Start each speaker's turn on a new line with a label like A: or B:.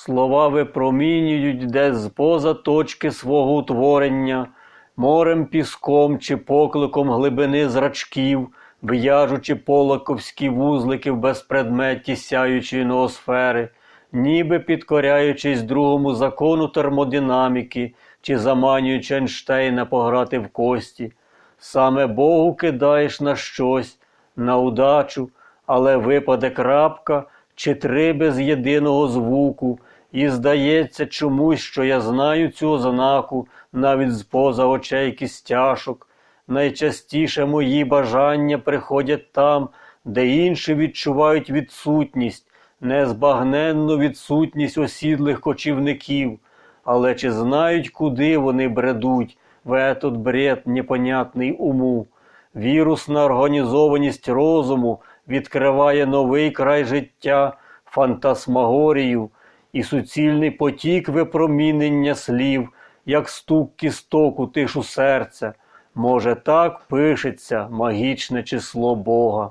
A: Слова випромінюють десь поза точки свого утворення, морем піском чи покликом глибини зрачків, в'яжучи полаковські вузлики в безпредметі сяючої ноосфери, ніби підкоряючись другому закону термодинаміки чи заманюючи Ейнштейна пограти в кості. Саме Богу кидаєш на щось, на удачу, але випаде крапка чи три без єдиного звуку, і здається чомусь, що я знаю цю ознаку навіть з поза очей кістяшок. Найчастіше мої бажання приходять там, де інші відчувають відсутність, незбагненну відсутність осідлих кочівників. Але чи знають, куди вони бредуть в этот бред непонятний уму? Вірусна організованість розуму відкриває новий край життя, фантасмагорію і суцільний потік випромінення слів, як стук кісток у тишу серця. Може, так пишеться магічне число Бога.